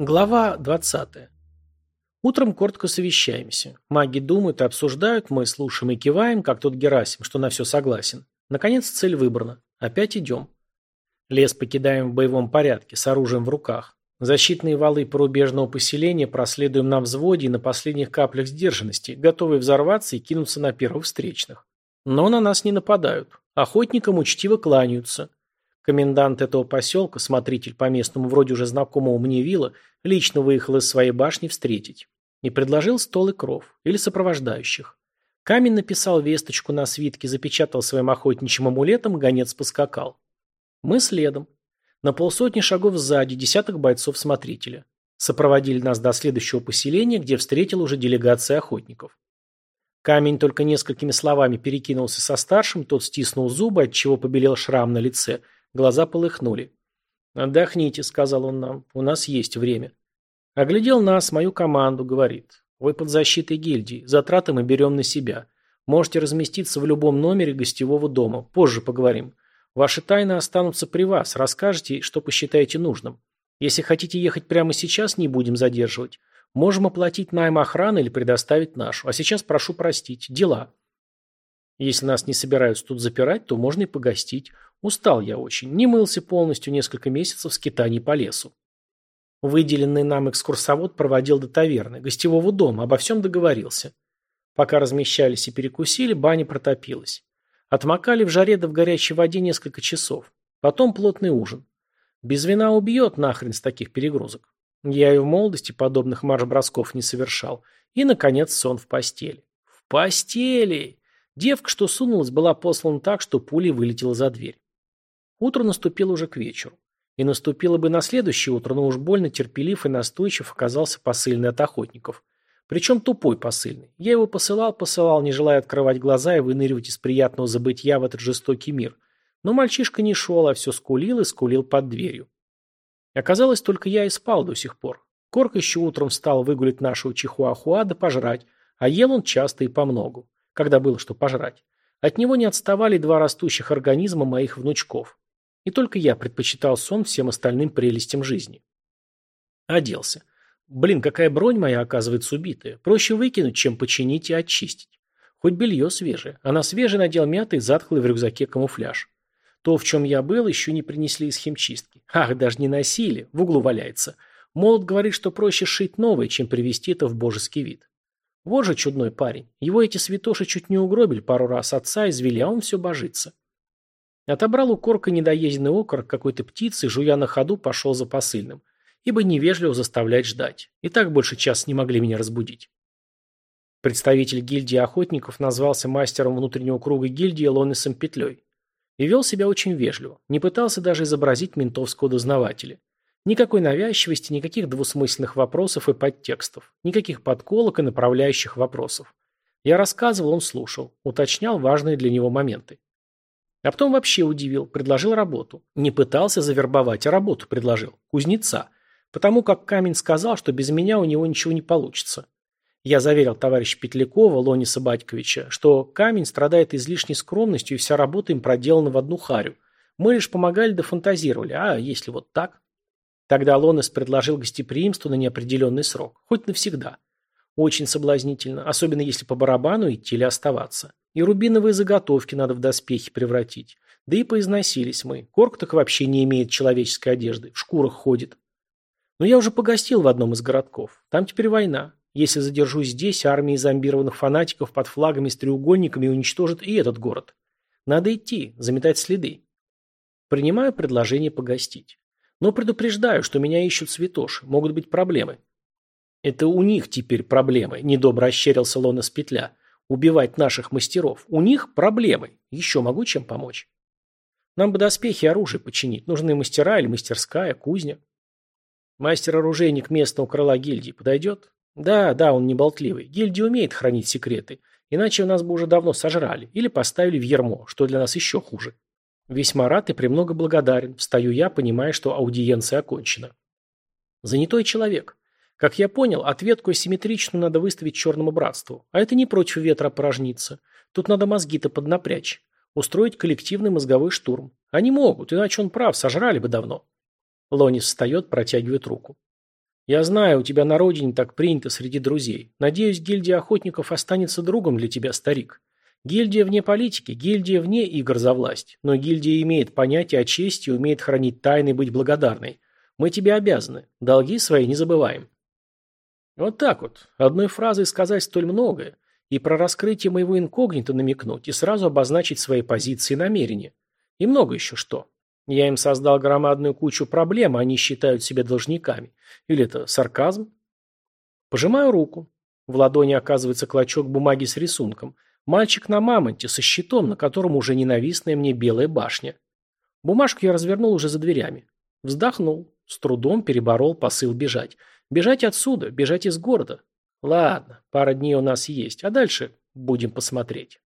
Глава 20. Утром коротко совещаемся. Маги думают и обсуждают, мы слушаем и киваем, как тот Герасим, что на все согласен. Наконец цель выбрана. Опять идем. Лес покидаем в боевом порядке, с оружием в руках. Защитные валы порубежного поселения проследуем на взводе и на последних каплях сдержанности, готовые взорваться и кинуться на первых встречных. Но на нас не нападают. Охотникам учтиво кланяются. Комендант этого поселка, смотритель по местному вроде уже знакомого мне вилла, лично выехал из своей башни встретить. И предложил стол и кров, или сопровождающих. Камень написал весточку на свитке, запечатал своим охотничьим амулетом, гонец поскакал. Мы следом. На полсотни шагов сзади десяток бойцов смотрителя. Сопроводили нас до следующего поселения, где встретил уже делегация охотников. Камень только несколькими словами перекинулся со старшим, тот стиснул зубы, отчего побелел шрам на лице – Глаза полыхнули. «Отдохните», — сказал он нам, — «у нас есть время». Оглядел нас, мою команду, говорит. «Вы под защитой гильдии, затраты мы берем на себя. Можете разместиться в любом номере гостевого дома, позже поговорим. Ваши тайны останутся при вас, расскажете, что посчитаете нужным. Если хотите ехать прямо сейчас, не будем задерживать. Можем оплатить найм охраны или предоставить нашу. А сейчас прошу простить. Дела. Если нас не собираются тут запирать, то можно и погостить. Устал я очень. Не мылся полностью несколько месяцев скитаний по лесу. Выделенный нам экскурсовод проводил до таверны, гостевого дома, обо всем договорился. Пока размещались и перекусили, баня протопилась. Отмокали в жаре да в горячей воде несколько часов. Потом плотный ужин. Без вина убьет нахрен с таких перегрузок. Я и в молодости подобных марш-бросков не совершал. И, наконец, сон в постели. В постели! Девка, что сунулась, была послана так, что пулей вылетела за дверь. Утро наступило уже к вечеру. И наступило бы на следующее утро, но уж больно терпелив и настойчив оказался посыльный от охотников. Причем тупой посыльный. Я его посылал, посылал, не желая открывать глаза и выныривать из приятного забытья в этот жестокий мир. Но мальчишка не шел, а все скулил и скулил под дверью. Оказалось, только я и спал до сих пор. Корк еще утром встал выгулить нашего чихуахуа да пожрать, а ел он часто и помногу, когда было что пожрать. От него не отставали два растущих организма моих внучков. И только я предпочитал сон всем остальным прелестям жизни. Оделся. Блин, какая бронь моя, оказывается, убитая. Проще выкинуть, чем починить и очистить. Хоть белье свежее. А на свежее надел мятый, затхлый в рюкзаке камуфляж. То, в чем я был, еще не принесли из химчистки. Ах, даже не носили. В углу валяется. Молот говорит, что проще шить новое, чем привести это в божеский вид. Вот же чудной парень. Его эти святоши чуть не угробили пару раз отца извели, а он все божится. Отобрал у корка недоеденный окорок какой-то птицы, жуя на ходу, пошел за посыльным, ибо невежливо заставлять ждать. И так больше часа не могли меня разбудить. Представитель гильдии охотников назвался мастером внутреннего круга гильдии Лонесом Петлей. И вел себя очень вежливо, не пытался даже изобразить ментовского дознавателя. Никакой навязчивости, никаких двусмысленных вопросов и подтекстов, никаких подколок и направляющих вопросов. Я рассказывал, он слушал, уточнял важные для него моменты. А потом вообще удивил, предложил работу. Не пытался завербовать, а работу предложил. Кузнеца. Потому как Камень сказал, что без меня у него ничего не получится. Я заверил товарища Петлякова, Лониса Батьковича, что Камень страдает излишней скромностью и вся работа им проделана в одну харю. Мы лишь помогали да фантазировали, а если вот так? Тогда Лонес предложил гостеприимство на неопределенный срок, хоть навсегда. Очень соблазнительно, особенно если по барабану идти или оставаться. И рубиновые заготовки надо в доспехи превратить. Да и поизносились мы. Корк так вообще не имеет человеческой одежды, в шкурах ходит. Но я уже погостил в одном из городков. Там теперь война. Если задержусь здесь, армии зомбированных фанатиков под флагами с треугольниками уничтожат и этот город. Надо идти, заметать следы. Принимаю предложение погостить. Но предупреждаю, что меня ищут святоши, могут быть проблемы. Это у них теперь проблемы, недобро ощерился Лона с петля. Убивать наших мастеров. У них проблемы. Еще могу чем помочь? Нам бы доспехи и оружие починить. Нужны мастера или мастерская, кузня. Мастер-оружейник местного крыла гильдии подойдет? Да, да, он не болтливый. Гильдия умеет хранить секреты. Иначе нас бы уже давно сожрали. Или поставили в ермо, что для нас еще хуже. Весьма рад и премного благодарен. Встаю я, понимая, что аудиенция окончена. Занятой человек. Как я понял, ответку асимметричную надо выставить черному братству. А это не против ветра порожниться. Тут надо мозги-то поднапрячь. Устроить коллективный мозговой штурм. Они могут, иначе он прав, сожрали бы давно. Лонис встает, протягивает руку. Я знаю, у тебя на родине так принято среди друзей. Надеюсь, гильдия охотников останется другом для тебя, старик. Гильдия вне политики, гильдия вне игр за власть. Но гильдия имеет понятие о чести, умеет хранить тайны и быть благодарной. Мы тебе обязаны. Долги свои не забываем. Вот так вот. Одной фразой сказать столь многое. И про раскрытие моего инкогнито намекнуть, и сразу обозначить свои позиции и намерения. И много еще что. Я им создал громадную кучу проблем, а они считают себя должниками. Или это сарказм? Пожимаю руку. В ладони оказывается клочок бумаги с рисунком. Мальчик на мамонте, со щитом, на котором уже ненавистная мне белая башня. Бумажку я развернул уже за дверями. Вздохнул. С трудом переборол посыл бежать. Бежать отсюда, бежать из города. Ладно, пара дней у нас есть, а дальше будем посмотреть.